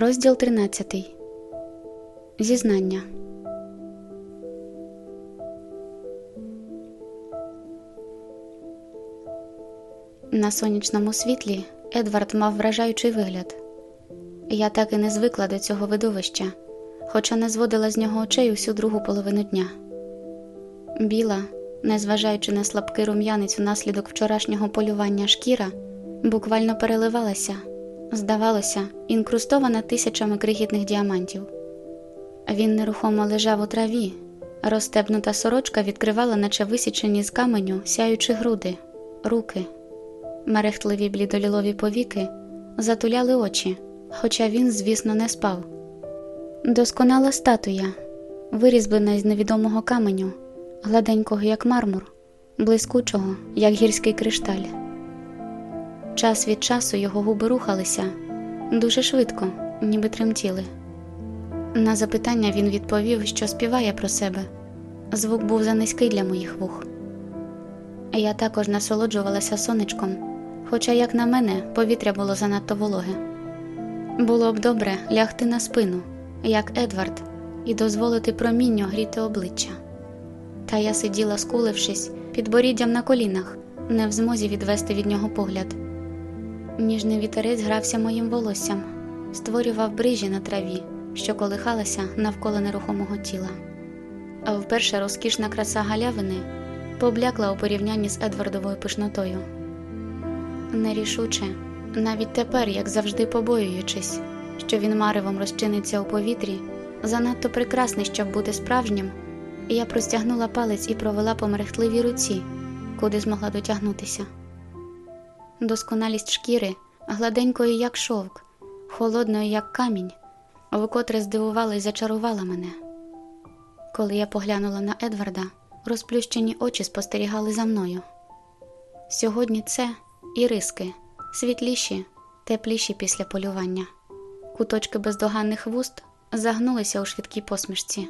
Розділ 13. Зізнання. На сонячному світлі Едвард мав вражаючий вигляд. Я так і не звикла до цього видовища, хоча не зводила з нього очей усю другу половину дня. Біла, незважаючи на слабкий рум'янець унаслідок вчорашнього полювання шкіра, буквально переливалася, здавалося, інкрустована тисячами крихітних діамантів. Він нерухомо лежав у траві, розстебнута сорочка відкривала, наче висічені з каменю, сяючі груди, руки. Мерехтливі блідолілові повіки затуляли очі, хоча він, звісно, не спав. Досконала статуя, вирізблена із невідомого каменю, гладенького, як мармур, блискучого, як гірський кришталь. Час від часу його губи рухалися дуже швидко, ніби тремтіли. На запитання він відповів, що співає про себе. Звук був занизький для моїх вух. Я також насолоджувалася сонечком, хоча, як на мене, повітря було занадто вологе. Було б добре лягти на спину, як Едвард, і дозволити промінню гріти обличчя. Та я сиділа, скулившись, під боріддям на колінах, не в змозі відвести від нього погляд. Ніжний вітерець грався моїм волоссям, створював брижі на траві, що колихалася навколо нерухомого тіла. А вперше розкішна краса галявини поблякла у порівнянні з Едвардовою пишнотою. Нерішуче, навіть тепер, як завжди побоюючись, що він маревом розчиниться у повітрі, занадто прекрасний, щоб бути справжнім, я простягнула палець і провела по мерехтливій руці, куди змогла дотягнутися. Досконалість шкіри, гладенької, як шовк, холодною, як камінь, вкотре здивувала і зачарувала мене. Коли я поглянула на Едварда, розплющені очі спостерігали за мною. Сьогодні це іриски, світліші, тепліші після полювання. Куточки бездоганних вуст загнулися у швидкій посмішці.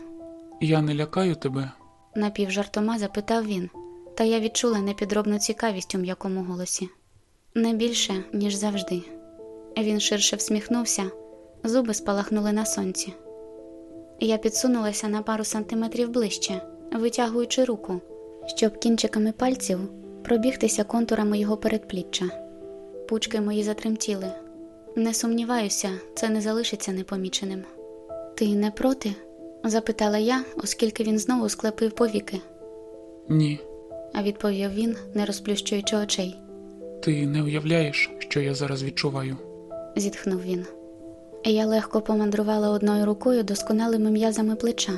Я не лякаю тебе. Напівжартома запитав він, та я відчула непідробну цікавість у м'якому голосі. Не більше, ніж завжди. Він ширше всміхнувся, зуби спалахнули на сонці. Я підсунулася на пару сантиметрів ближче, витягуючи руку, щоб кінчиками пальців пробігтися контурами його передпліччя. Пучки мої затремтіли. Не сумніваюся, це не залишиться непоміченим. Ти не проти? запитала я, оскільки він знову склепив повіки, Ні, а відповів він, не розплющуючи очей. Ти не уявляєш, що я зараз відчуваю. зітхнув він. Я легко помандрувала одною рукою досконалими м'язами плеча,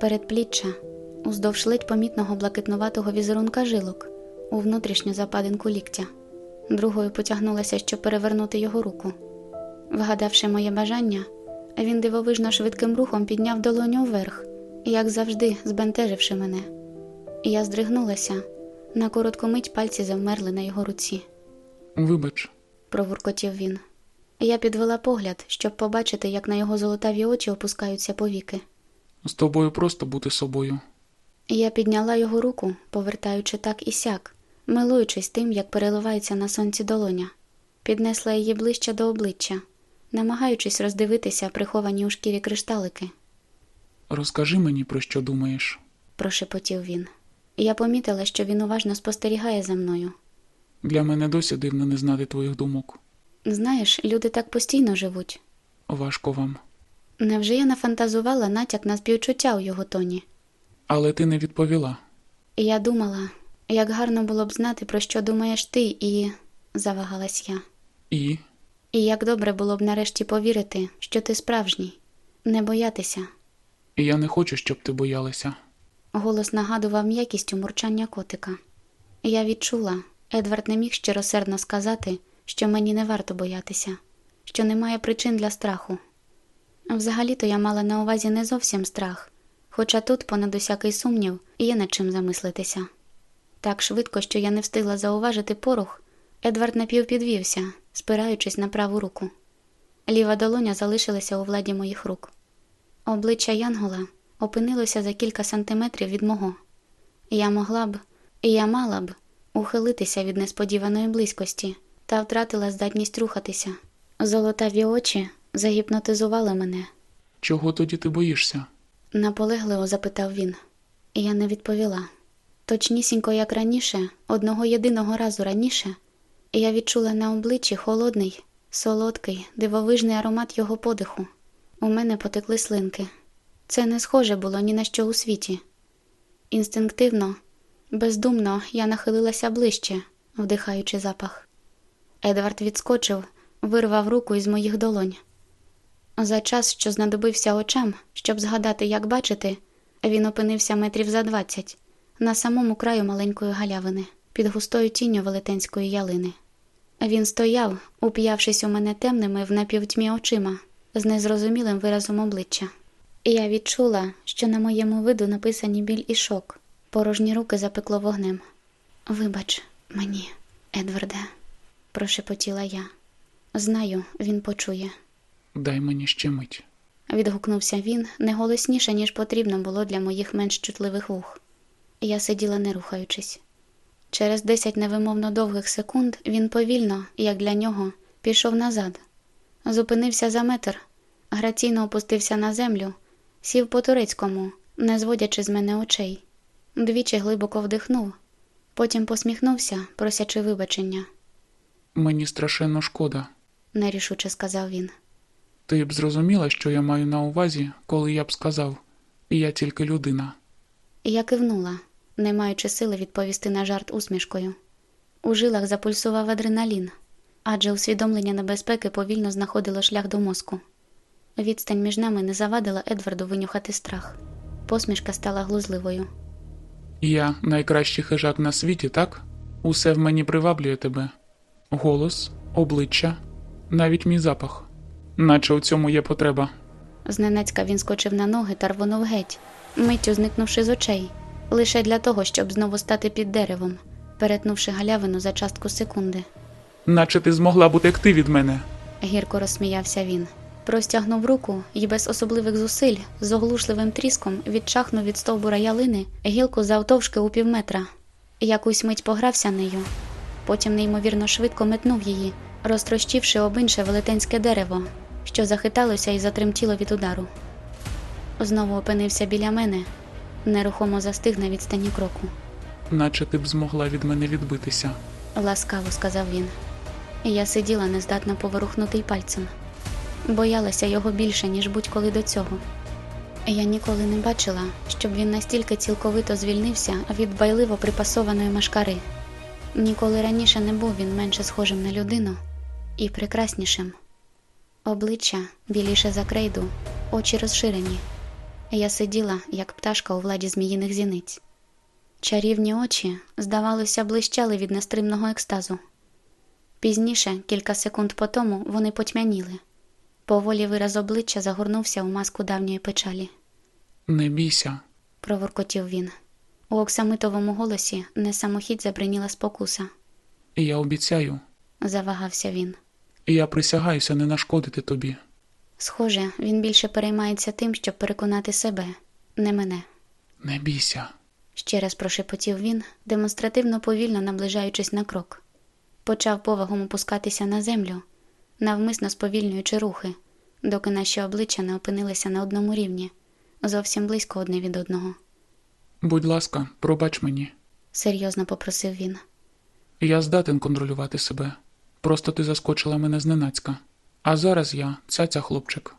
передпліччя, уздовж ледь помітного блакитнуватого візерунка жилок, у внутрішню западинку ліктя, другою потягнулася, щоб перевернути його руку. Вгадавши моє бажання, він дивовижно швидким рухом підняв долоню вверх, як завжди, збентеживши мене. Я здригнулася, на коротку мить пальці завмерли на його руці Вибач, провуркотів він. Я підвела погляд, щоб побачити, як на його золотаві очі опускаються повіки. з тобою просто бути собою. Я підняла його руку, повертаючи так і сяк, милуючись тим, як переливається на сонці долоня, піднесла її ближче до обличчя, намагаючись роздивитися приховані у шкірі кришталики, Розкажи мені, про що думаєш. прошепотів він. Я помітила, що він уважно спостерігає за мною. Для мене досі дивно не знати твоїх думок. Знаєш, люди так постійно живуть. Важко вам. Невже я нафантазувала натяк на співчуття у його тоні? Але ти не відповіла. Я думала, як гарно було б знати, про що думаєш ти, і завагалась я. І І як добре було б нарешті повірити, що ти справжній, не боятися. І я не хочу, щоб ти боялася. Голос нагадував м'якістю мурчання котика. Я відчула, Едвард не міг щиросердно сказати, що мені не варто боятися, що немає причин для страху. Взагалі-то я мала на увазі не зовсім страх, хоча тут, понад усякий сумнів, є над чим замислитися. Так швидко, що я не встигла зауважити порух, Едвард напівпідвівся, спираючись на праву руку. Ліва долоня залишилася у владі моїх рук. Обличчя Янгола опинилося за кілька сантиметрів від мого. Я могла б, і я мала б ухилитися від несподіваної близькості та втратила здатність рухатися. Золотаві очі загіпнотизували мене, Чого тоді ти боїшся? наполегливо запитав він. Я не відповіла. Точнісінько, як раніше, одного єдиного разу раніше, я відчула на обличчі холодний, солодкий, дивовижний аромат його подиху. У мене потекли слинки. Це не схоже було ні на що у світі. Інстинктивно, бездумно я нахилилася ближче, вдихаючи запах. Едвард відскочив, вирвав руку із моїх долонь. За час, що знадобився очам, щоб згадати, як бачити, він опинився метрів за двадцять на самому краю маленької галявини, під густою тінню велетенської ялини. Він стояв, уп'явшись у мене темними в напівтьмі очима, з незрозумілим виразом обличчя. Я відчула, що на моєму виду написані біль і шок. Порожні руки запекло вогнем. Вибач мені, Едварде, прошепотіла я. Знаю, він почує. Дай мені ще мить. Відгукнувся він не голосніше, ніж потрібно було для моїх менш чутливих вух. Я сиділа не рухаючись. Через десять невимовно довгих секунд він повільно, як для нього, пішов назад, зупинився за метр, граційно опустився на землю, сів по турецькому, не зводячи з мене очей, двічі глибоко вдихнув, потім посміхнувся, просячи вибачення, Мені страшенно шкода. нерішуче сказав він. Ти б зрозуміла, що я маю на увазі, коли я б сказав, я тільки людина. Я кивнула, не маючи сили відповісти на жарт усмішкою. У жилах запульсував адреналін, адже усвідомлення небезпеки повільно знаходило шлях до мозку. Відстань між нами не завадила Едварду винюхати страх. Посмішка стала глузливою. Я найкращий хижак на світі, так? Усе в мені приваблює тебе. Голос, обличчя, навіть мій запах. Наче у цьому є потреба. Зненацька він скочив на ноги та рвонув геть, миттю зникнувши з очей, лише для того, щоб знову стати під деревом, перетнувши галявину за частку секунди. Наче ти змогла б утекти від мене. Гірко розсміявся він. Простягнув руку і без особливих зусиль з оглушливим тріском відчахнув від стовбура ялини гілку завтовшки у півметра. Якусь мить погрався нею, потім неймовірно швидко метнув її, розтрощивши об інше велетенське дерево, що захиталося і затремтіло від удару. Знову опинився біля мене, нерухомо застиг на відстані кроку. Наче ти б змогла від мене відбитися. ласкаво сказав він. Я сиділа нездатна поворухнути й пальцем. Боялася його більше, ніж будь-коли до цього. Я ніколи не бачила, щоб він настільки цілковито звільнився від байливо припасованої машкари. Ніколи раніше не був він менше схожим на людину і прекраснішим. Обличчя біліше за крейду, очі розширені. Я сиділа, як пташка у владі зміїних зіниць. Чарівні очі, здавалося, блищали від нестримного екстазу. Пізніше, кілька секунд по тому, вони потьмяніли. Поволі вираз обличчя загорнувся у маску давньої печалі. Не бійся. Проворкотів він. У оксамитовому голосі не самохідь забриніла спокуса. Я обіцяю. Завагався він. Я присягаюся не нашкодити тобі. Схоже, він більше переймається тим, щоб переконати себе, не мене. Не бійся. Ще раз прошепотів він, демонстративно повільно наближаючись на крок. Почав повагом опускатися на землю, навмисно сповільнюючи рухи, доки наші обличчя не опинилися на одному рівні, зовсім близько одне від одного. Будь ласка, пробач мені. Серйозно попросив він. Я здатен контролювати себе. Просто ти заскочила мене зненацька. А зараз я цяця хлопчик.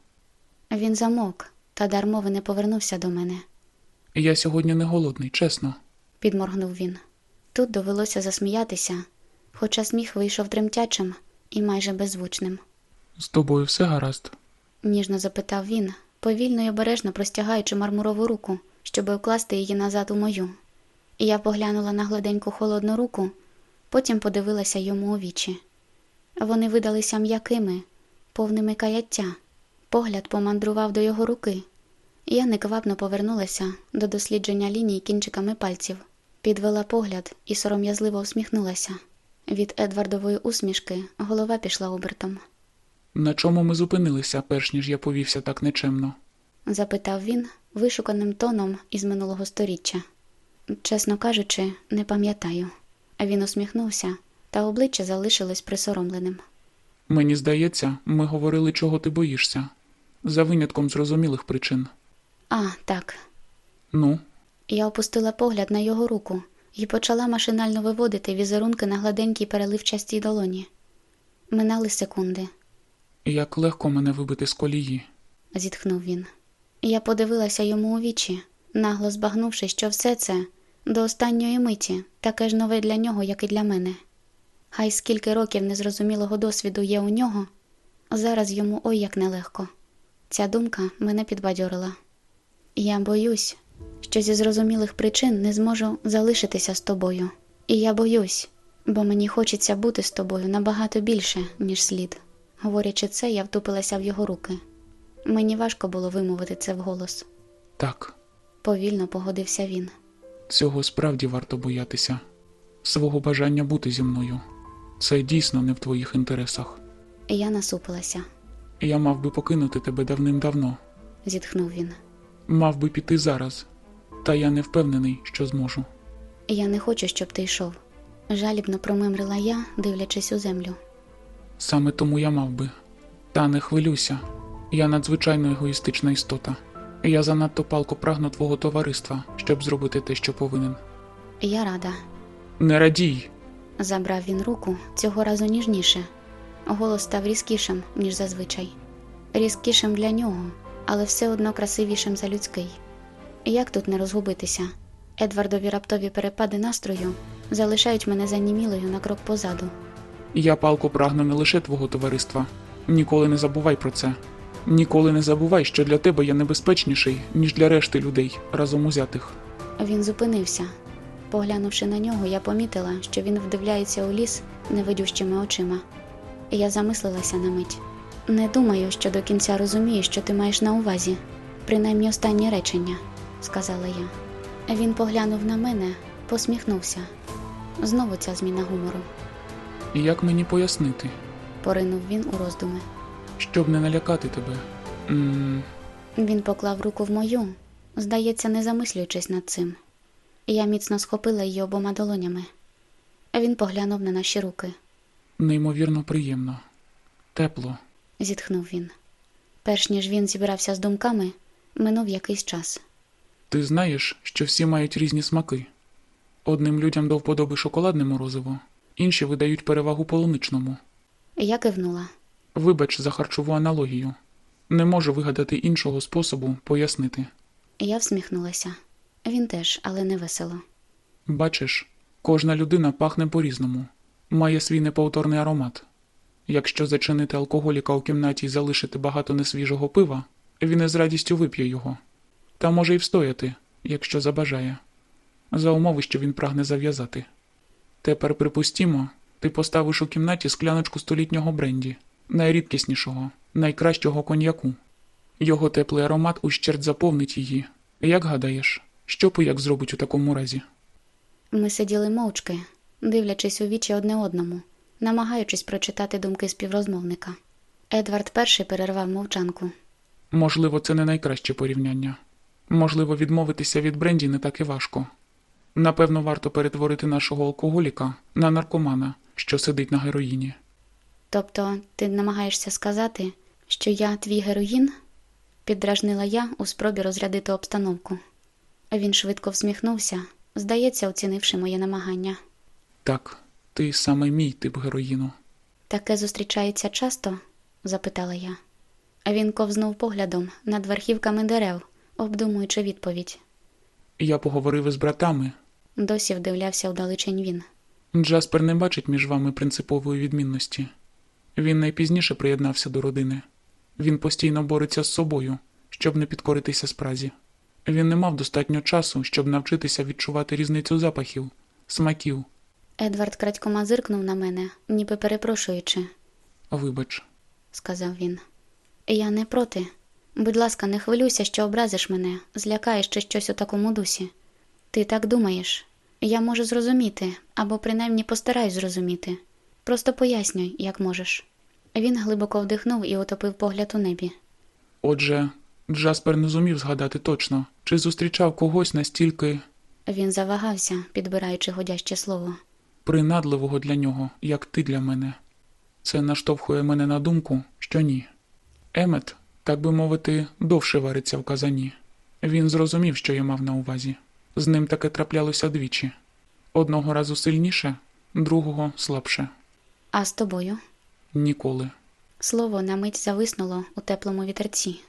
Він замовк, та дармови не повернувся до мене, Я сьогодні не голодний, чесно. підморгнув він. Тут довелося засміятися, хоча сміх вийшов тремтячим і майже беззвучним. З тобою все гаразд. ніжно запитав він, повільно й обережно простягаючи мармурову руку, щоб вкласти її назад у мою. І я поглянула на гладеньку холодну руку, потім подивилася йому у вічі. Вони видалися м'якими, повними каяття. Погляд помандрував до його руки. Я неквапно повернулася до дослідження ліній кінчиками пальців, підвела погляд і сором'язливо усміхнулася. Від Едвардової усмішки голова пішла обертом. На чому ми зупинилися, перш ніж я повівся так нечемно? запитав він вишуканим тоном із минулого сторіччя. Чесно кажучи, не пам'ятаю. Він усміхнувся, та обличчя залишилось присоромленим. Мені здається, ми говорили, чого ти боїшся, за винятком зрозумілих причин. А, так. Ну, Я опустила погляд на його руку і почала машинально виводити візерунки на гладенькій переливчастій долоні. Минали секунди, як легко мене вибити з колії. зітхнув він. Я подивилася йому у вічі, нагло збагнувши, що все це до останньої миті таке ж нове для нього, як і для мене. Хай скільки років незрозумілого досвіду є у нього, зараз йому ой як нелегко. Ця думка мене підбадьорила. Я боюсь, що зі зрозумілих причин не зможу залишитися з тобою. І я боюсь, бо мені хочеться бути з тобою набагато більше, ніж слід. Говорячи це, я втупилася в його руки. Мені важко було вимовити це вголос. Так, Повільно погодився він. цього справді варто боятися. Свого бажання бути зі мною. Це дійсно не в твоїх інтересах. Я насупилася, Я мав би покинути тебе давним-давно, зітхнув він. мав би піти зараз, та я не впевнений, що зможу. Я не хочу, щоб ти йшов. Жалібно промимрила я, дивлячись у землю. Саме тому я мав би. Та не хвилюйся. Я надзвичайно егоїстична істота. Я занадто палко прагну твого товариства, щоб зробити те, що повинен. Я рада. Не радій! Забрав він руку цього разу ніжніше. Голос став різкішим, ніж зазвичай. Різкішим для нього, але все одно красивішим за людський. Як тут не розгубитися? Едвардові раптові перепади настрою залишають мене занімілою на крок позаду. Я палко прагну не лише твого товариства. Ніколи не забувай про це. Ніколи не забувай, що для тебе я небезпечніший, ніж для решти людей, разом узятих. Він зупинився. Поглянувши на нього, я помітила, що він вдивляється у ліс невидющими очима. Я замислилася на мить. Не думаю, що до кінця розумію, що ти маєш на увазі, принаймні останнє речення, сказала я. Він поглянув на мене, посміхнувся. Знову ця зміна гумору. І як мені пояснити, Поринув він у роздуми. щоб не налякати тебе? м Він поклав руку в мою, здається, не замислюючись над цим. Я міцно схопила її обома долонями. Він поглянув на наші руки. неймовірно приємно. Тепло. зітхнув він. Перш ніж він зібрався з думками, минув якийсь час. Ти знаєш, що всі мають різні смаки. Одним людям до вподоби шоколадне морозиво, інші видають перевагу полуничному. Я кивнула. Вибач за харчову аналогію. Не можу вигадати іншого способу пояснити. Я всміхнулася. Він теж, але не весело. Бачиш, кожна людина пахне по-різному, має свій неповторний аромат. Якщо зачинити алкоголіка у кімнаті і залишити багато несвіжого пива, він із радістю вип'є його. Та може й встояти, якщо забажає, за умови, що він прагне зав'язати. Тепер припустімо, ти поставиш у кімнаті скляночку столітнього бренді, найрідкіснішого, найкращого коньяку. Його теплий аромат ущерть заповнить її. Як гадаєш, що пояк зробить у такому разі? Ми сиділи мовчки, дивлячись у вічі одне одному, намагаючись прочитати думки співрозмовника. Едвард перший перервав мовчанку. Можливо, це не найкраще порівняння. Можливо, відмовитися від бренді не так і важко. Напевно, варто перетворити нашого алкоголіка на наркомана, що сидить на героїні. Тобто, ти намагаєшся сказати, що я твій героїн? піддражнила я у спробі розрядити обстановку. Він швидко всміхнувся, здається, оцінивши моє намагання. Так, ти саме мій тип героїну. Таке зустрічається часто? запитала я. Він ковзнув поглядом над верхівками дерев, обдумуючи відповідь. Я поговорив із братами. Досі вдивлявся вдалечень він. Джаспер не бачить між вами принципової відмінності. Він найпізніше приєднався до родини. Він постійно бореться з собою, щоб не підкоритися спразі. Він не мав достатньо часу, щоб навчитися відчувати різницю запахів, смаків. Едвард крадькома зиркнув на мене, ніби перепрошуючи, Вибач, сказав він. Я не проти. Будь ласка, не хвилюйся, що образиш мене, злякаєш чи щось у такому дусі. Ти так думаєш. Я можу зрозуміти, або принаймні постараюсь зрозуміти. Просто пояснюй, як можеш. Він глибоко вдихнув і утопив погляд у небі. Отже, Джаспер не зумів згадати точно, чи зустрічав когось настільки Він завагався, підбираючи годяще слово. принадливого для нього, як ти для мене. Це наштовхує мене на думку, що ні. Емет, так би мовити, довше вариться в казані. Він зрозумів, що я мав на увазі. З ним таке траплялося двічі: одного разу сильніше, другого слабше. А з тобою? Ніколи. Слово на мить зависнуло у теплому вітерці.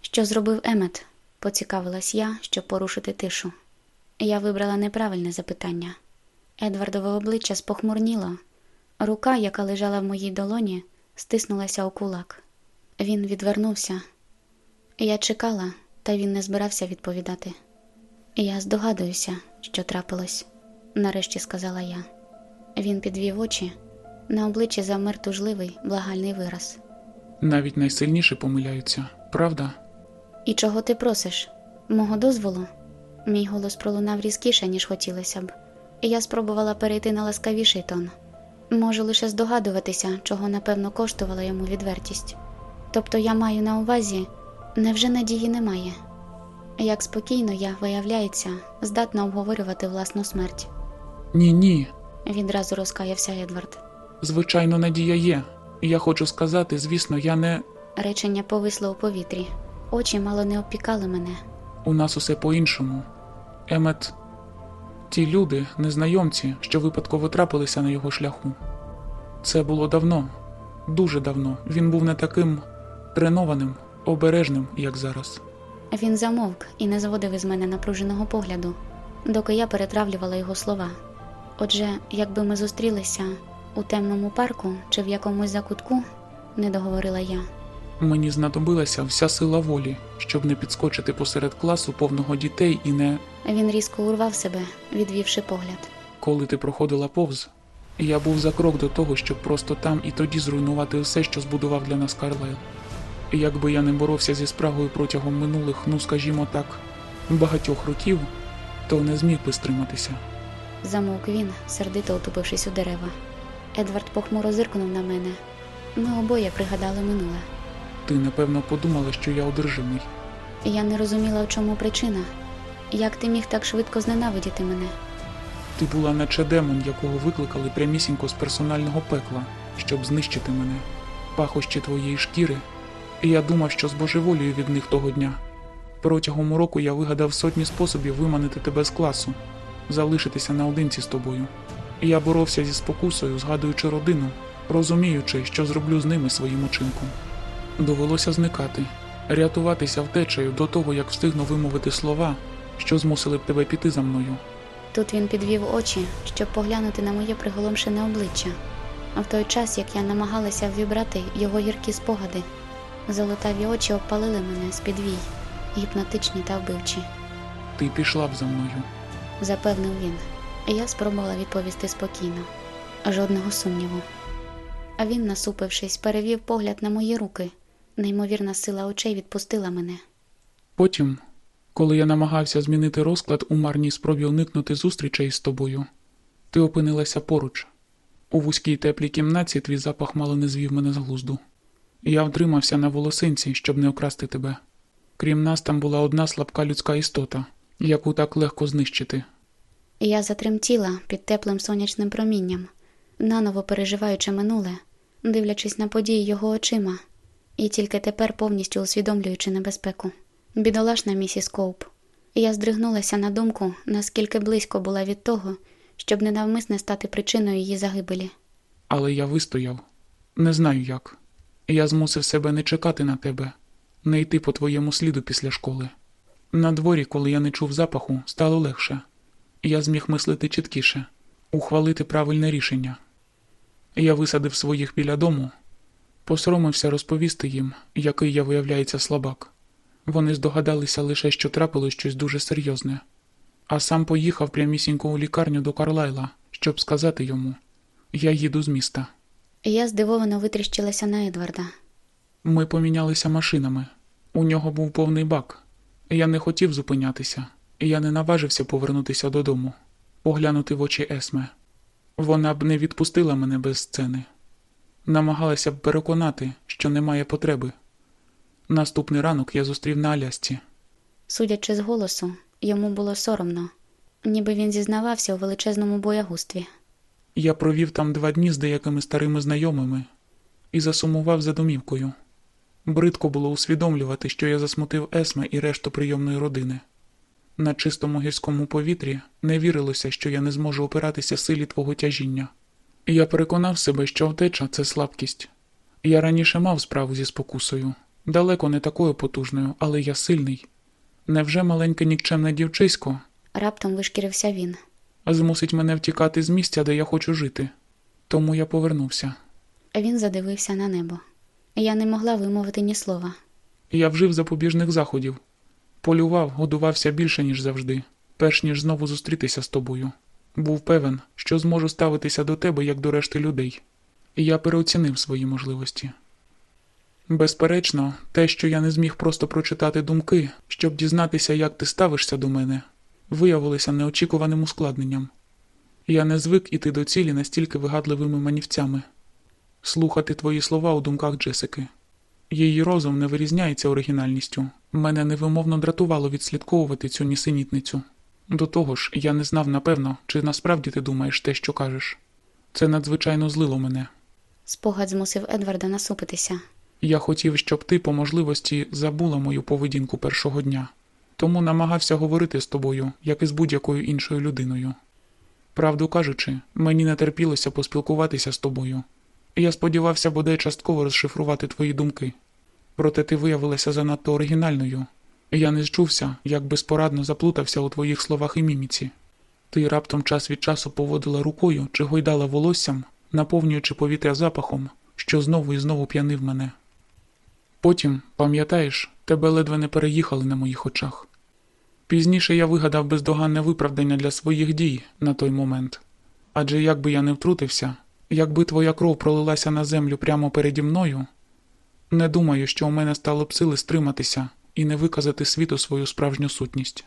Що зробив Емет? поцікавилась я, щоб порушити тишу. Я вибрала неправильне запитання. Едвардове обличчя спохмурніло. Рука, яка лежала в моїй долоні, стиснулася у кулак. Він відвернувся. Я чекала, та він не збирався відповідати. Я здогадуюся, що трапилось, нарешті сказала я. Він підвів очі. На обличчі замер тужливий, благальний вираз. Навіть найсильніші помиляються, правда? І чого ти просиш? Мого дозволу? Мій голос пролунав різкіше, ніж хотілося б, і я спробувала перейти на ласкавіший тон. Можу лише здогадуватися, чого напевно коштувала йому відвертість. Тобто я маю на увазі, невже надії немає? Як спокійно я, виявляється, здатна обговорювати власну смерть. Ні, ні. Відразу розкаявся Едвард. Звичайно, надія є. Я хочу сказати, звісно, я не. Речення повисло у повітрі. Очі мало не обпікали мене. У нас усе по-іншому. Емет, ті люди, незнайомці, що випадково трапилися на його шляху. Це було давно, дуже давно. Він був не таким тренованим, обережним, як зараз. Він замовк і не зводив із мене напруженого погляду, доки я перетравлювала його слова. Отже, якби ми зустрілися у темному парку чи в якомусь закутку, не договорила я. Мені знадобилася вся сила волі, щоб не підскочити посеред класу повного дітей і не. Він різко урвав себе, відвівши погляд. Коли ти проходила повз, я був за крок до того, щоб просто там і тоді зруйнувати все, що збудував для нас Карлайл. Якби я не боровся зі спрагою протягом минулих, ну скажімо так, багатьох років, то не зміг би стриматися. Замовк він, сердито утупившись у дерева. Едвард похмуро зиркнув на мене. Ми обоє пригадали минуле. Ти напевно подумала, що я одержимий. Я не розуміла, в чому причина. Як ти міг так швидко зненавидіти мене? Ти була наче демон, якого викликали прямісінько з персонального пекла, щоб знищити мене, пахощі твоєї шкіри, і я думав, що збожеволію від них того дня. Протягом року я вигадав сотні способів виманити тебе з класу, залишитися наодинці з тобою. І я боровся зі спокусою, згадуючи родину, розуміючи, що зроблю з ними своїм учинком. Довелося зникати, рятуватися втечею до того, як встигну вимовити слова, що змусили б тебе піти за мною. Тут він підвів очі, щоб поглянути на моє приголомшене обличчя. А в той час, як я намагалася ввібрати його гіркі спогади, золотаві очі обпалили мене з підвій, гіпнотичні та вбивчі, Ти пішла б за мною. запевнив він. Я спробувала відповісти спокійно, жодного сумніву. А він, насупившись, перевів погляд на мої руки. Неймовірна сила очей відпустила мене. Потім, коли я намагався змінити розклад у марній спробі уникнути зустрічей з тобою, ти опинилася поруч. У вузькій теплій кімнаті твій запах мало не звів мене з глузду. Я втримався на волосинці, щоб не окрасти тебе. Крім нас, там була одна слабка людська істота, яку так легко знищити. Я затремтіла під теплим сонячним промінням, наново переживаючи минуле, дивлячись на події його очима, і тільки тепер повністю усвідомлюючи небезпеку. Бідолашна місіс Коуп. Я здригнулася на думку, наскільки близько була від того, щоб ненавмисне стати причиною її загибелі. Але я вистояв. Не знаю як. Я змусив себе не чекати на тебе, не йти по твоєму сліду після школи. На дворі, коли я не чув запаху, стало легше. Я зміг мислити чіткіше, ухвалити правильне рішення. Я висадив своїх біля дому, посоромився розповісти їм, який я виявляється слабак. Вони здогадалися лише, що трапилось щось дуже серйозне, а сам поїхав прямісінько у лікарню до Карлайла, щоб сказати йому: Я їду з міста. Я здивовано витріщилася на Едварда. Ми помінялися машинами. У нього був повний бак. Я не хотів зупинятися, я не наважився повернутися додому, поглянути в очі Есме. Вона б не відпустила мене без сцени. Намагалася б переконати, що немає потреби. Наступний ранок я зустрів на Алясці. Судячи з голосу, йому було соромно, ніби він зізнавався у величезному боягустві. Я провів там два дні з деякими старими знайомими, і засумував за домівкою. Бридко було усвідомлювати, що я засмутив Есме і решту прийомної родини. На чистому гірському повітрі не вірилося, що я не зможу опиратися силі твого тяжіння. Я переконав себе, що втеча це слабкість. Я раніше мав справу зі спокусою, далеко не такою потужною, але я сильний. Невже маленьке нікчемне дівчисько Раптом вишкірився він. Змусить мене втікати з місця, де я хочу жити? Тому я повернувся. Він задивився на небо. Я не могла вимовити ні слова. Я вжив запобіжних заходів. Полював, годувався більше, ніж завжди, перш ніж знову зустрітися з тобою. Був певен, що зможу ставитися до тебе як до решти людей. І я переоцінив свої можливості. Безперечно, те, що я не зміг просто прочитати думки, щоб дізнатися, як ти ставишся до мене, виявилося неочікуваним ускладненням. Я не звик іти до цілі настільки вигадливими манівцями, слухати твої слова у думках Джесики. Її розум не вирізняється оригінальністю. Мене невимовно дратувало відслідковувати цю нісенітницю. До того ж, я не знав напевно, чи насправді ти думаєш те, що кажеш. Це надзвичайно злило мене. Спогад змусив Едварда насупитися. Я хотів, щоб ти по можливості забула мою поведінку першого дня, тому намагався говорити з тобою, як і з будь-якою іншою людиною. Правду кажучи, мені не терпілося поспілкуватися з тобою. Я сподівався бодай частково розшифрувати твої думки. Проте ти виявилася занадто оригінальною. Я не зчувся, як безпорадно заплутався у твоїх словах і міміці. Ти раптом час від часу поводила рукою чи гойдала волоссям, наповнюючи повітря запахом, що знову і знову п'янив мене. Потім, пам'ятаєш, тебе ледве не переїхали на моїх очах. Пізніше я вигадав бездоганне виправдання для своїх дій на той момент. Адже якби я не втрутився, якби твоя кров пролилася на землю прямо переді мною, не думаю, що у мене стало б сили стриматися і не виказати світу свою справжню сутність.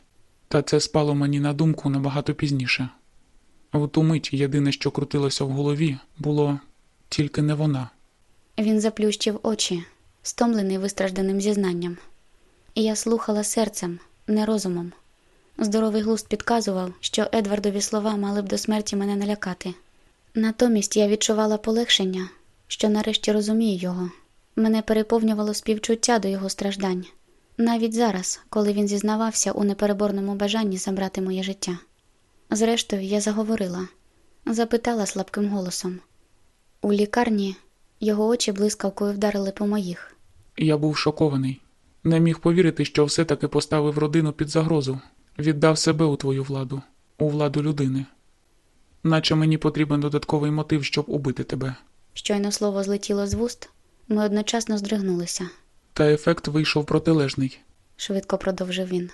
Та це спало мені на думку набагато пізніше. В ту мить єдине, що крутилося в голові, було тільки не вона. Він заплющив очі, стомлений вистражданим зізнанням. І я слухала серцем, не розумом. Здоровий глузд підказував, що Едвардові слова мали б до смерті мене налякати. Натомість я відчувала полегшення, що нарешті розумію його. Мене переповнювало співчуття до його страждань, навіть зараз, коли він зізнавався у непереборному бажанні забрати моє життя. Зрештою, я заговорила, запитала слабким голосом. У лікарні його очі блискавкою вдарили по моїх. Я був шокований. Не міг повірити, що все-таки поставив родину під загрозу, віддав себе у твою владу, у владу людини. Наче мені потрібен додатковий мотив, щоб убити тебе. Щойно слово злетіло з вуст, ми одночасно здригнулися, Та ефект вийшов протилежний. швидко продовжив він.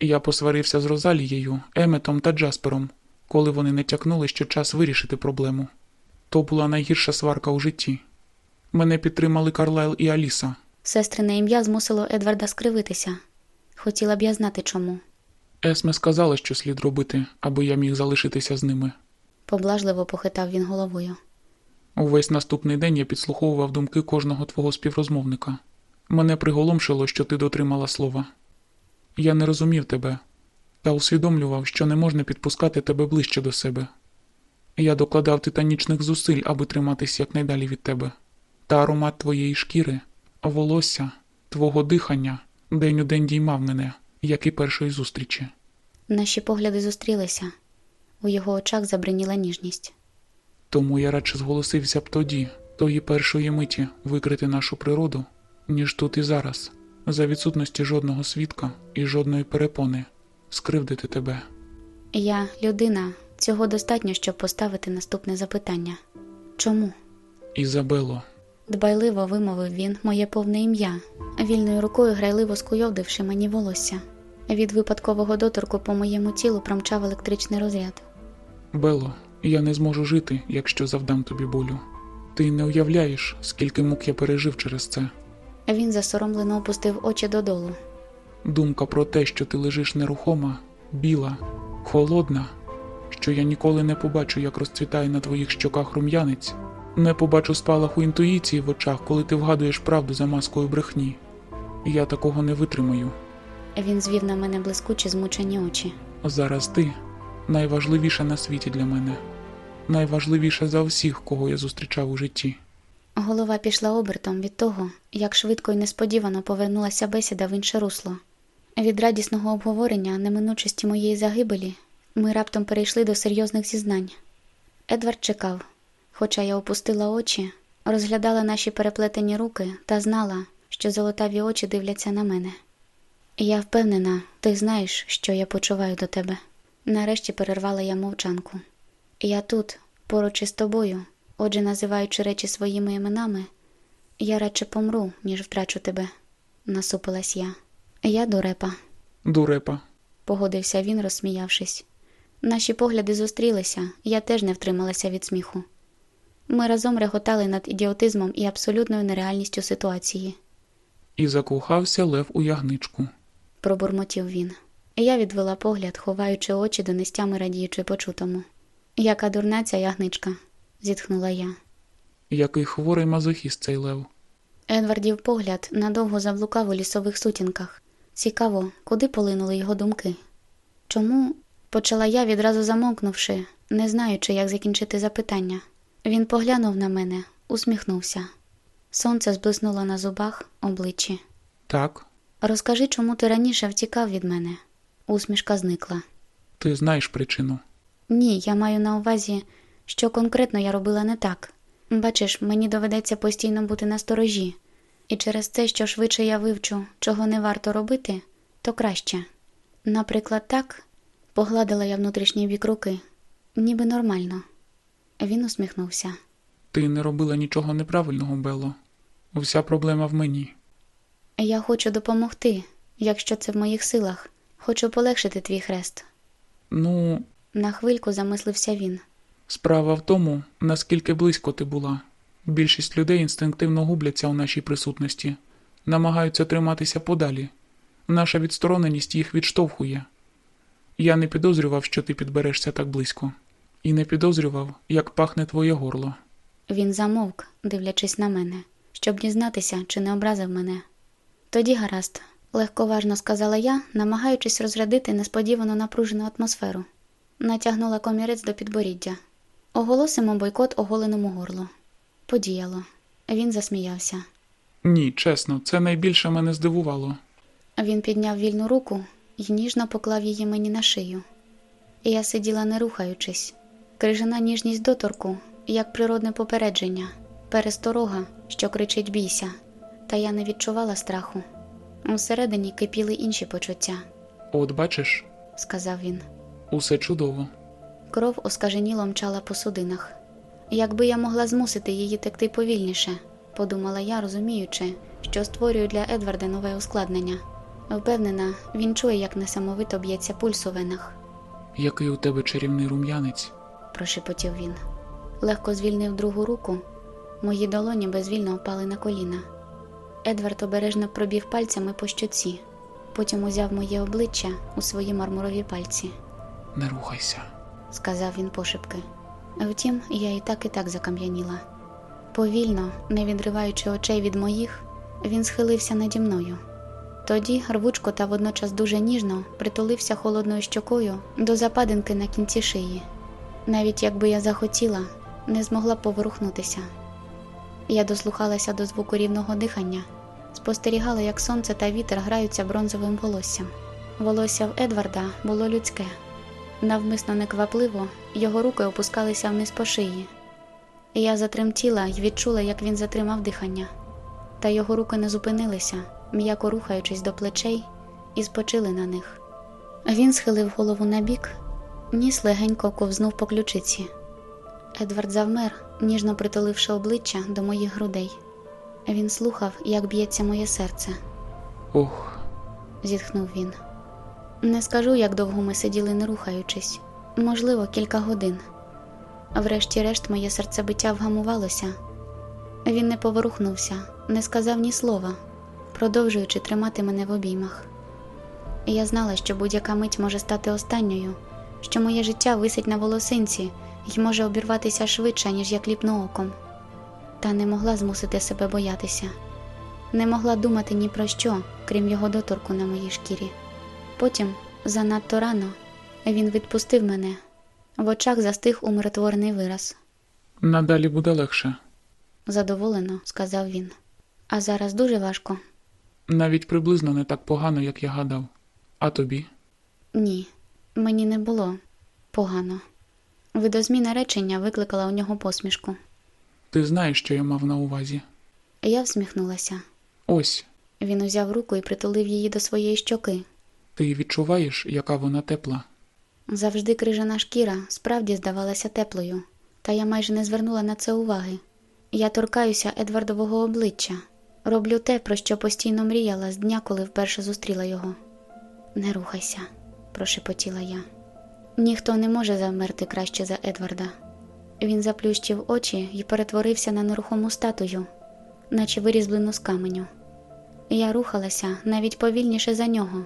Я посварився з Розалією, Еметом та Джаспером, коли вони не тякнули, що час вирішити проблему. То була найгірша сварка у житті. Мене підтримали Карлайл і Аліса. Сестрине ім'я змусило Едварда скривитися. Хотіла б я знати чому. Есме сказала, що слід робити, аби я міг залишитися з ними. Поблажливо похитав він головою. Увесь наступний день я підслуховував думки кожного твого співрозмовника. Мене приголомшило, що ти дотримала слова. Я не розумів тебе та усвідомлював, що не можна підпускати тебе ближче до себе. Я докладав титанічних зусиль, аби триматись якнайдалі від тебе. Та аромат твоєї шкіри, волосся, твого дихання день у день діймав мене, як і першої зустрічі. Наші погляди зустрілися. У його очах забриніла ніжність. Тому я радше зголосився б тоді, тої першої миті, викрити нашу природу, ніж тут і зараз, за відсутності жодного свідка і жодної перепони, скривдити тебе. Я людина, цього достатньо, щоб поставити наступне запитання. Чому? Ізабело, Дбайливо вимовив він моє повне ім'я, вільною рукою грайливо скуйовдивши мені волосся. Від випадкового доторку по моєму тілу промчав електричний розряд. Бело, я не зможу жити, якщо завдам тобі болю. Ти не уявляєш, скільки мук я пережив через це. Він засоромлено опустив очі додолу. Думка про те, що ти лежиш нерухома, біла, холодна, що я ніколи не побачу, як розцвітає на твоїх щоках рум'янець, не побачу спалаху інтуїції в очах, коли ти вгадуєш правду за маскою брехні. Я такого не витримаю. Він звів на мене блискучі змучені очі. Зараз ти найважливіша на світі для мене, найважливіша за всіх, кого я зустрічав у житті. Голова пішла обертом від того, як швидко і несподівано повернулася бесіда в інше русло. Від радісного обговорення неминучості моєї загибелі ми раптом перейшли до серйозних зізнань. Едвард чекав, хоча я опустила очі, розглядала наші переплетені руки та знала, що золотаві очі дивляться на мене. Я впевнена, ти знаєш, що я почуваю до тебе. Нарешті перервала я мовчанку. Я тут, поруч із тобою, отже, називаючи речі своїми іменами, я радше помру, ніж втрачу тебе, насупилась я. Я дурепа, Дурепа. погодився він, розсміявшись. Наші погляди зустрілися, я теж не втрималася від сміху. Ми разом реготали над ідіотизмом і абсолютною нереальністю ситуації, І закохався лев у ягничку. пробурмотів він. Я відвела погляд, ховаючи очі до нестями радіючи почутому. Яка дурна ця ягничка, зітхнула я. Який хворий мазохіст цей лев. Едвардів погляд надовго заблукав у лісових сутінках. Цікаво, куди полинули його думки. Чому? почала я, відразу замовкнувши, не знаючи, як закінчити запитання. Він поглянув на мене, усміхнувся. Сонце зблиснуло на зубах, обличчі. Так, Розкажи, чому ти раніше втікав від мене. Усмішка зникла. ти знаєш причину. Ні, я маю на увазі, що конкретно я робила не так. Бачиш, мені доведеться постійно бути на сторожі, і через це, що швидше я вивчу, чого не варто робити, то краще. Наприклад, так, погладила я внутрішній бік руки, ніби нормально. Він усміхнувся. Ти не робила нічого неправильного, Белло. Вся проблема в мені. Я хочу допомогти, якщо це в моїх силах. Хочу полегшити твій хрест. Ну, На хвильку замислився він. справа в тому, наскільки близько ти була. Більшість людей інстинктивно губляться у нашій присутності, намагаються триматися подалі. Наша відстороненість їх відштовхує. Я не підозрював, що ти підберешся так близько, і не підозрював, як пахне твоє горло. Він замовк, дивлячись на мене, щоб дізнатися, чи не образив мене. Тоді гаразд, легковажно сказала я, намагаючись розрядити несподівано напружену атмосферу. Натягнула комірець до підборіддя. Оголосимо бойкот оголеному горлу. Подіяло. Він засміявся. Ні, чесно, це найбільше мене здивувало. Він підняв вільну руку і ніжно поклав її мені на шию. Я сиділа не рухаючись. Крижана ніжність доторку, як природне попередження, пересторога, що кричить бійся, та я не відчувала страху. Усередині кипіли інші почуття, От бачиш, сказав він. усе чудово. Кров оскаженіло мчала по судинах. Якби я могла змусити її текти повільніше, подумала я, розуміючи, що створюю для Едварда нове ускладнення. Впевнена, він чує, як несамовито б'ється пульс у венах, Який у тебе чарівний рум'янець. Прошепотів він. Легко звільнив другу руку, мої долоні безвільно впали на коліна. Едвард обережно пробіг пальцями по щоці, потім узяв моє обличчя у свої мармурові пальці. Не рухайся. сказав він пошепки. Втім, я і так і так закам'яніла. Повільно, не відриваючи очей від моїх, він схилився наді мною. Тоді рвучко та водночас дуже ніжно притулився холодною щокою до западинки на кінці шиї. Навіть якби я захотіла, не змогла поворухнутися. Я дослухалася до звуку рівного дихання, спостерігала, як сонце та вітер граються бронзовим волоссям. Волосся в Едварда було людське. Навмисно неквапливо його руки опускалися вниз по шиї. Я затремтіла і відчула, як він затримав дихання, та його руки не зупинилися, м'яко рухаючись до плечей, і спочили на них. Він схилив голову набік, ніс легенько ковзнув по ключиці. Едвард завмер, ніжно притуливши обличчя до моїх грудей. Він слухав, як б'ється моє серце, Ох, зітхнув він. Не скажу, як довго ми сиділи, не рухаючись, можливо, кілька годин. Врешті-решт, моє серцебиття вгамувалося. Він не поворухнувся, не сказав ні слова, продовжуючи тримати мене в обіймах. Я знала, що будь-яка мить може стати останньою, що моє життя висить на волосинці і може обірватися швидше, ніж я кліпну оком. Та не могла змусити себе боятися, не могла думати ні про що, крім його доторку на моїй шкірі. Потім, занадто рано, він відпустив мене. В очах застиг умиротворений вираз. надалі буде легше. задоволено сказав він. А зараз дуже важко. Навіть приблизно не так погано, як я гадав. А тобі? Ні, мені не було погано. Видозміна речення викликала у нього посмішку. Ти знаєш, що я мав на увазі. Я всміхнулася. Ось, Він узяв руку і притулив її до своєї щоки. ти відчуваєш, яка вона тепла. Завжди крижана шкіра справді здавалася теплою, та я майже не звернула на це уваги. Я торкаюся Едвардового обличчя, роблю те, про що постійно мріяла з дня, коли вперше зустріла його. Не рухайся, прошепотіла я. Ніхто не може завмерти краще за Едварда. Він заплющив очі і перетворився на нерухому статую, наче вирізблену з каменю. Я рухалася навіть повільніше за нього,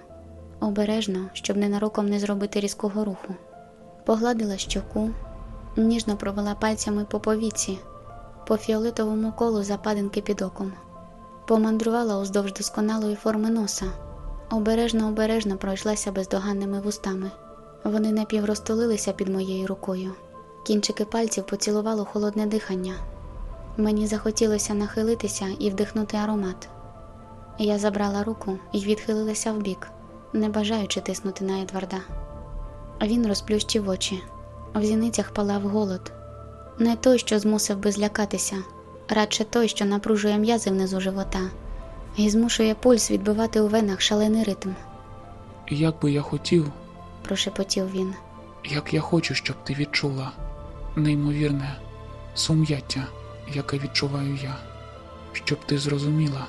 обережно, щоб ненароком не зробити різкого руху. Погладила щоку, ніжно провела пальцями по повіці, по фіолетовому колу западинки під оком, помандрувала уздовж досконалої форми носа, обережно обережно пройшлася бездоганними вустами. Вони напівростолилися під моєю рукою. Кінчики пальців поцілувало холодне дихання. Мені захотілося нахилитися і вдихнути аромат. Я забрала руку і відхилилася вбік, не бажаючи тиснути на Едварда. Він розплющив очі. В зіницях палав голод. Не той, що змусив би злякатися, радше той, що напружує м'язи внизу живота і змушує пульс відбивати у венах шалений ритм, Як би я хотів, прошепотів він. як я хочу, щоб ти відчула неймовірне сум'яття, яке відчуваю я, щоб ти зрозуміла.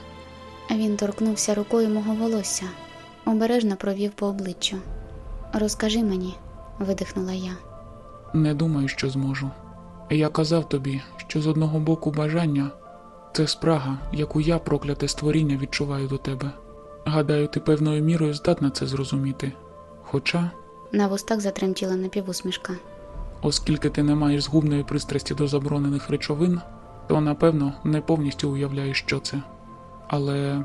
Він торкнувся рукою мого волосся, обережно провів по обличчю. Розкажи мені, видихнула я. Не думаю, що зможу. Я казав тобі, що з одного боку бажання це спрага, яку я, прокляте створіння, відчуваю до тебе. Гадаю, ти певною мірою здатна це зрозуміти. Хоча, На вустах затремтіла напівусмішка. оскільки ти не маєш згубної пристрасті до заборонених речовин, то напевно не повністю уявляєш, що це. Але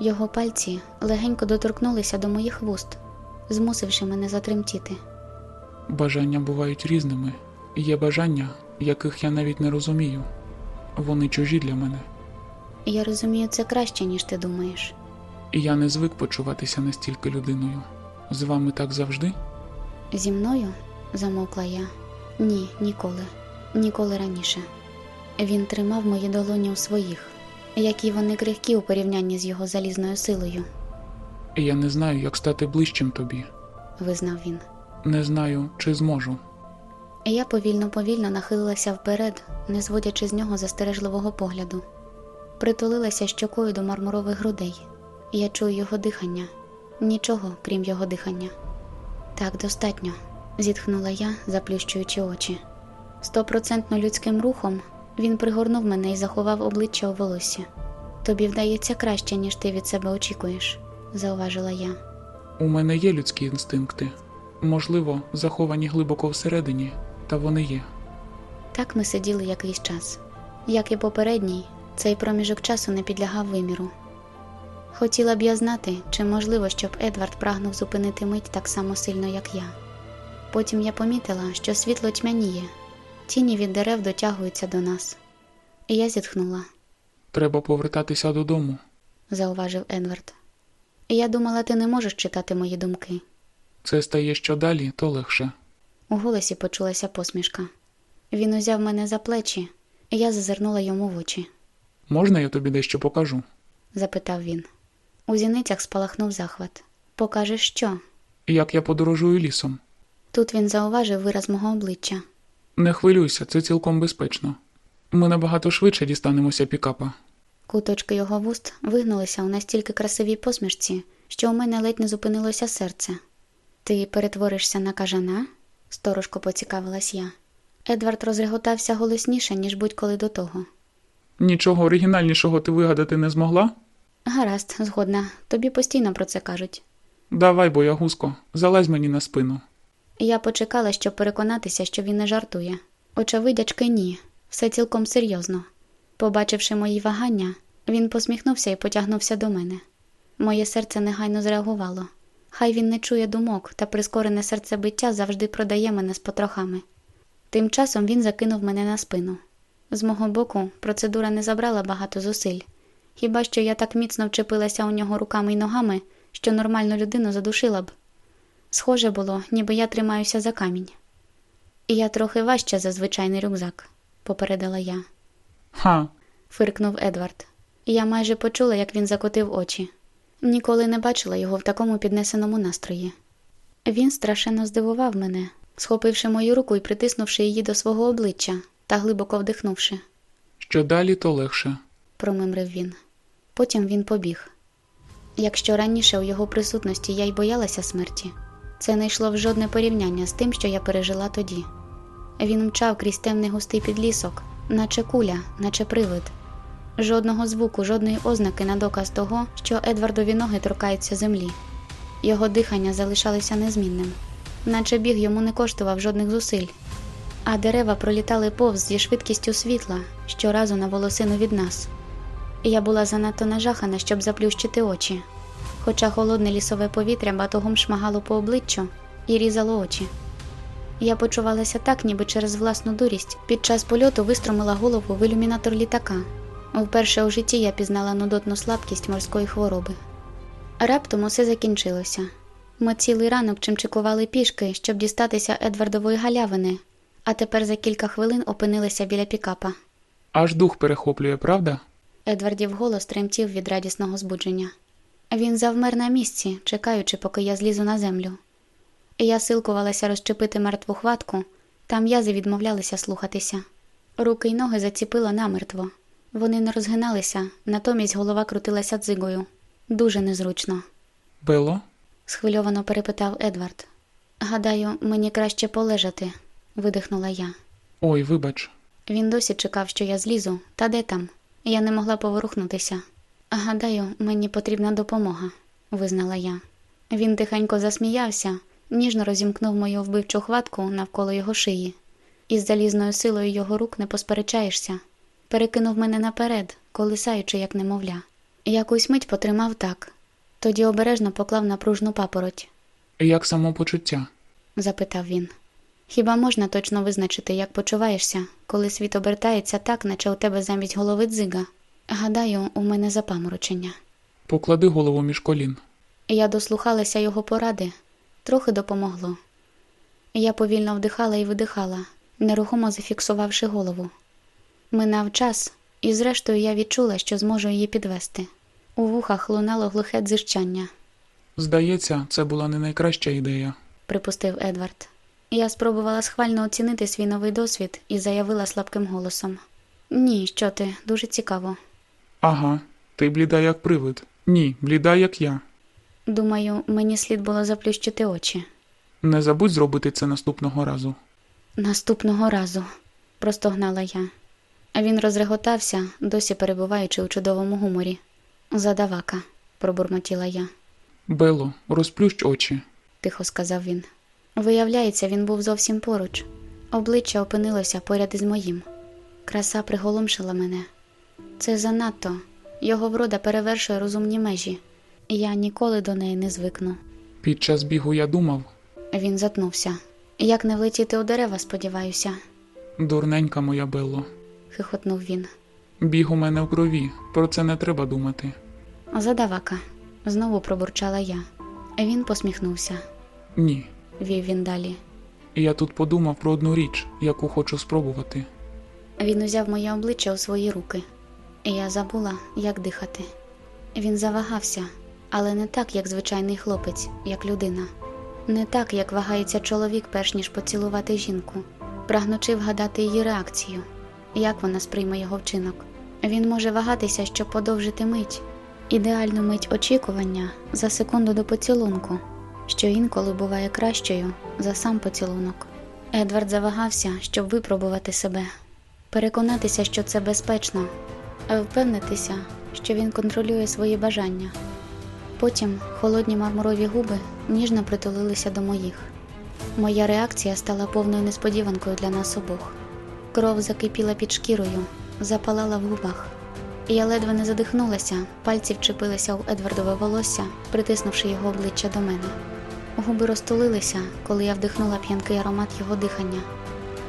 Його пальці легенько доторкнулися до моїх вуст, змусивши мене затремтіти. бажання бувають різними. Є бажання, яких я навіть не розумію. Вони чужі для мене. Я розумію це краще, ніж ти думаєш. І я не звик почуватися настільки людиною. З вами так завжди? Зі мною? замовкла я. Ні, ніколи, ніколи раніше. Він тримав мої долоні у своїх, які вони крихкі у порівнянні з його залізною силою, я не знаю, як стати ближчим тобі. визнав він. Не знаю, чи зможу. Я повільно повільно нахилилася вперед, не зводячи з нього застережливого погляду. Притулилася щокою до мармурових грудей. Я чую його дихання, нічого, крім його дихання. Так, достатньо, зітхнула я, заплющуючи очі. Стопроцентно людським рухом він пригорнув мене і заховав обличчя у волосі. Тобі вдається краще, ніж ти від себе очікуєш, зауважила я. У мене є людські інстинкти, можливо, заховані глибоко всередині, та вони є. Так ми сиділи якийсь час. Як і попередній, цей проміжок часу не підлягав виміру. Хотіла б я знати, чи можливо, щоб Едвард прагнув зупинити мить так само сильно, як я. Потім я помітила, що світло тьмяніє, тіні від дерев дотягуються до нас. І я зітхнула, Треба повертатися додому. зауважив Едвард. Я думала, ти не можеш читати мої думки. Це стає що далі, то легше. У голосі почулася посмішка. Він узяв мене за плечі, і я зазирнула йому в очі. Можна я тобі дещо покажу? запитав він. У зіницях спалахнув захват. Покажеш що? Як я подорожую лісом? Тут він зауважив вираз мого обличчя. Не хвилюйся, це цілком безпечно. Ми набагато швидше дістанемося пікапа. Куточки його вуст вигнулися у настільки красивій посмішці, що у мене ледь не зупинилося серце. Ти перетворишся на кажана? Сторожко поцікавилась я. Едвард розреготався голосніше, ніж будь-коли до того. Нічого оригінальнішого ти вигадати не змогла? Гаразд, згодна, тобі постійно про це кажуть. Давай, боягузко, залазь мені на спину. Я почекала, щоб переконатися, що він не жартує. Очевидячки, ні, все цілком серйозно. Побачивши мої вагання, він посміхнувся і потягнувся до мене. Моє серце негайно зреагувало. Хай він не чує думок, та прискорене серцебиття завжди продає мене з потрохами. Тим часом він закинув мене на спину. З мого боку, процедура не забрала багато зусиль. Хіба що я так міцно вчепилася у нього руками й ногами, що нормальну людину задушила б. Схоже було, ніби я тримаюся за камінь. І я трохи важча за звичайний рюкзак, попередила я. Ха, фиркнув Едвард. Я майже почула, як він закотив очі. Ніколи не бачила його в такому піднесеному настрої. Він страшенно здивував мене, схопивши мою руку і притиснувши її до свого обличчя та глибоко вдихнувши, що далі, то легше. промимрив він. Потім він побіг. Якщо раніше у його присутності я й боялася смерті, це не йшло в жодне порівняння з тим, що я пережила тоді. Він мчав крізь темний густий підлісок, наче куля, наче привид. Жодного звуку, жодної ознаки на доказ того, що Едвардові ноги торкаються землі. Його дихання залишалося незмінним, наче біг йому не коштував жодних зусиль, а дерева пролітали повз зі швидкістю світла щоразу на волосину від нас. Я була занадто нажахана, щоб заплющити очі, хоча холодне лісове повітря батогом шмагало по обличчю і різало очі. Я почувалася так, ніби через власну дурість під час польоту вистромила голову в ілюмінатор літака. Вперше у житті я пізнала нудотну слабкість морської хвороби. Раптом усе закінчилося. Ми цілий ранок чимчикували пішки, щоб дістатися Едвардової галявини, а тепер за кілька хвилин опинилися біля пікапа. Аж дух перехоплює, правда? Едвардів голос тремтів від радісного збудження. Він завмер на місці, чекаючи, поки я злізу на землю. Я силкувалася розчепити мертву хватку, та м'язи відмовлялися слухатися. Руки й ноги заціпило намертво. Вони не розгиналися, натомість голова крутилася дзигою. Дуже незручно, Бело? схвильовано перепитав Едвард. Гадаю, мені краще полежати, видихнула я. Ой, вибач. Він досі чекав, що я злізу, та де там? Я не могла поворухнутися. Гадаю, мені потрібна допомога, визнала я. Він тихенько засміявся, ніжно розімкнув мою вбивчу хватку навколо його шиї. Із залізною силою його рук не посперечаєшся. Перекинув мене наперед, колисаючи, як немовля. Якусь мить потримав так, тоді обережно поклав на пружну папороть, Як самопочуття? запитав він. Хіба можна точно визначити, як почуваєшся, коли світ обертається так, наче у тебе замість голови дзига? Гадаю, у мене запаморочення. Поклади голову між колін. Я дослухалася його поради, трохи допомогло. Я повільно вдихала і видихала, нерухомо зафіксувавши голову. Минав час, і зрештою я відчула, що зможу її підвести. У вухах лунало глухе дзижчання, Здається, це була не найкраща ідея. припустив Едвард. Я спробувала схвально оцінити свій новий досвід і заявила слабким голосом: Ні, що ти, дуже цікаво. Ага, ти бліда як привид. Ні, бліда як я. Думаю, мені слід було заплющити очі. Не забудь зробити це наступного разу. Наступного разу, простогнала я. Він розреготався, досі перебуваючи у чудовому гуморі. Задавака, пробурмотіла я, Бело, розплющ очі. тихо сказав він. Виявляється, він був зовсім поруч. Обличчя опинилося поряд із моїм. Краса приголомшила мене. Це занадто. Його врода перевершує розумні межі. Я ніколи до неї не звикну. Під час бігу я думав, Він затнувся. Як не влетіти у дерева, сподіваюся, дурненька моя Белло. Хихотнув він. Біг у мене в крові, про це не треба думати. Задавака, знову пробурчала я. Він посміхнувся, Ні. вів він далі. Я тут подумав про одну річ, яку хочу спробувати. Він узяв моє обличчя у свої руки, я забула, як дихати. Він завагався, але не так, як звичайний хлопець, як людина, не так, як вагається чоловік, перш ніж поцілувати жінку, прагнучи вгадати її реакцію, як вона сприйме його вчинок. Він може вагатися, щоб подовжити мить, ідеальну мить очікування за секунду до поцілунку, що інколи буває кращою за сам поцілунок. Едвард завагався, щоб випробувати себе, переконатися, що це безпечно, впевнитися, що він контролює свої бажання. Потім холодні мармурові губи ніжно притулилися до моїх. Моя реакція стала повною несподіванкою для нас обох. Кров закипіла під шкірою, запалала в губах. Я ледве не задихнулася, пальці вчепилися у Едвардове волосся, притиснувши його обличчя до мене. Губи розтулилися, коли я вдихнула п'янкий аромат його дихання.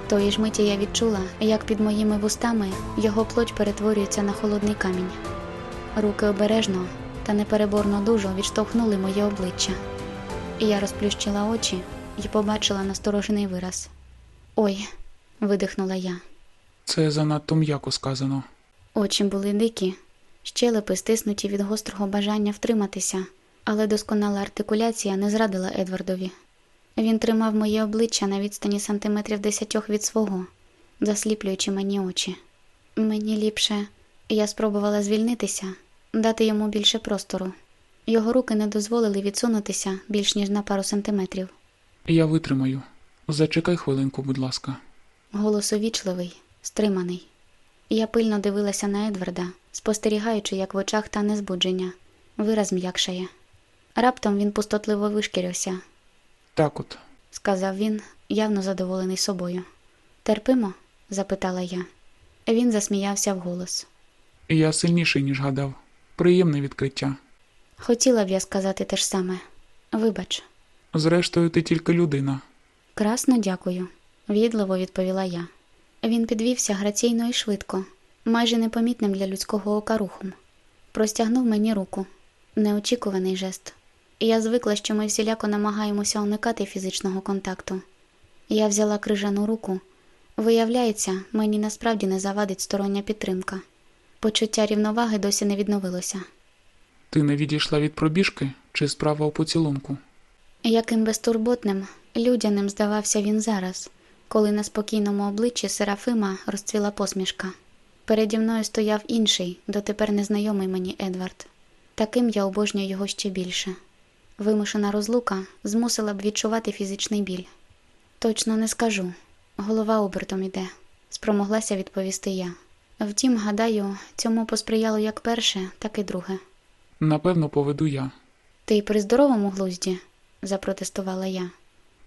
Тої ж миті я відчула, як під моїми вустами його плоть перетворюється на холодний камінь. Руки обережно та непереборно дужо відштовхнули моє обличчя. Я розплющила очі і побачила насторожений вираз. Ой, видихнула я. Це занадто м'яко сказано. Очі були дикі, щелепи стиснуті від гострого бажання втриматися, але досконала артикуляція не зрадила Едвардові. Він тримав моє обличчя на відстані сантиметрів десятьох від свого, засліплюючи мені очі. Мені ліпше, я спробувала звільнитися, дати йому більше простору. Його руки не дозволили відсунутися більш ніж на пару сантиметрів. Я витримаю. Зачекай хвилинку, будь ласка. Голос увічливий, стриманий. Я пильно дивилася на Едварда, спостерігаючи, як в очах тане збудження, вираз м'якшає. Раптом він пустотливо вишкірився, Так от, сказав він, явно задоволений собою. Терпимо? запитала я. Він засміявся вголос. я сильніший, ніж гадав. Приємне відкриття. Хотіла б я сказати те ж саме. Вибач, Зрештою, ти тільки людина. красно дякую, в'їдливо відповіла я. Він підвівся граційно і швидко, майже непомітним для людського ока рухом. Простягнув мені руку. Неочікуваний жест. Я звикла, що ми всіляко намагаємося уникати фізичного контакту. Я взяла крижану руку. Виявляється, мені насправді не завадить стороння підтримка. Почуття рівноваги досі не відновилося. Ти не відійшла від пробіжки чи справа у поцілунку? Яким безтурботним, людяним здавався він зараз, коли на спокійному обличчі Серафима розцвіла посмішка. Переді мною стояв інший, дотепер незнайомий мені Едвард. Таким я обожнюю його ще більше. Вимушена розлука змусила б відчувати фізичний біль. Точно не скажу. Голова обертом іде, спромоглася відповісти я. Втім, гадаю, цьому посприяло як перше, так і друге. Напевно, поведу я. Ти при здоровому глузді? запротестувала я,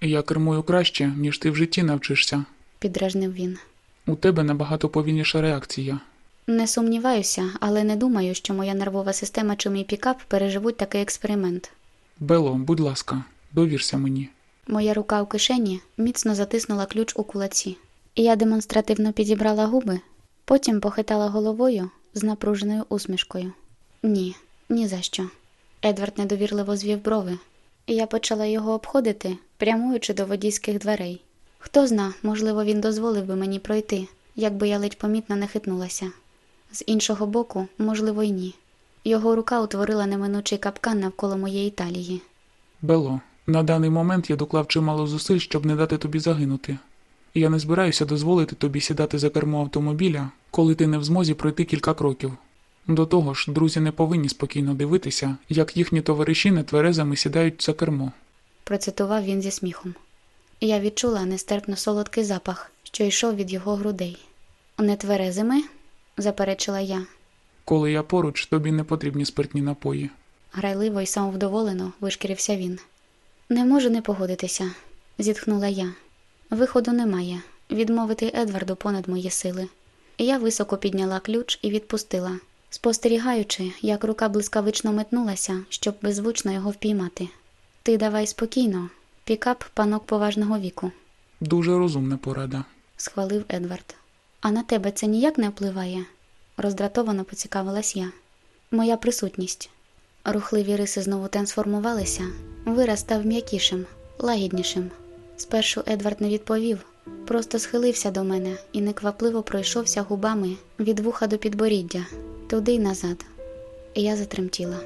Я кермую краще, ніж ти в житті навчишся. підражнив він. У тебе набагато повільніша реакція. Не сумніваюся, але не думаю, що моя нервова система чи мій пікап переживуть такий експеримент. Бело, будь ласка, довірся мені. Моя рука у кишені міцно затиснула ключ у кулаці, я демонстративно підібрала губи, потім похитала головою з напруженою усмішкою. Ні, ні за що. Едвард недовірливо звів брови, я почала його обходити, прямуючи до водійських дверей. Хто зна, можливо, він дозволив би мені пройти, якби я ледь помітно не хитнулася. З іншого боку, можливо, й ні. Його рука утворила неминучий капкан навколо моєї талії. Бело, на даний момент я доклав чимало зусиль, щоб не дати тобі загинути. Я не збираюся дозволити тобі сідати за кермо автомобіля, коли ти не в змозі пройти кілька кроків. До того ж, друзі не повинні спокійно дивитися, як їхні товариші нетверезами сідають за кермо. Процитував він зі сміхом. Я відчула нестерпно солодкий запах, що йшов від його грудей. Нетверезими? заперечила я. Коли я поруч, тобі не потрібні спиртні напої. Грайливо і самовдоволено вишкірився він. Не можу не погодитися, зітхнула я. Виходу немає. Відмовити Едварду понад мої сили. Я високо підняла ключ і відпустила, спостерігаючи, як рука блискавично метнулася, щоб беззвучно його впіймати. Ти давай спокійно, пікап панок поважного віку, Дуже розумна порада. схвалив Едвард. А на тебе це ніяк не впливає? роздратовано поцікавилась я. Моя присутність. Рухливі риси знову трансформувалися, вираз став м'якішим, лагіднішим. Спершу Едвард не відповів, просто схилився до мене і неквапливо пройшовся губами від вуха до підборіддя, туди й назад. Я затремтіла.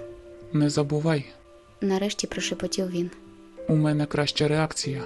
Не забувай, Нарешті прошепотів він. у мене краща реакція.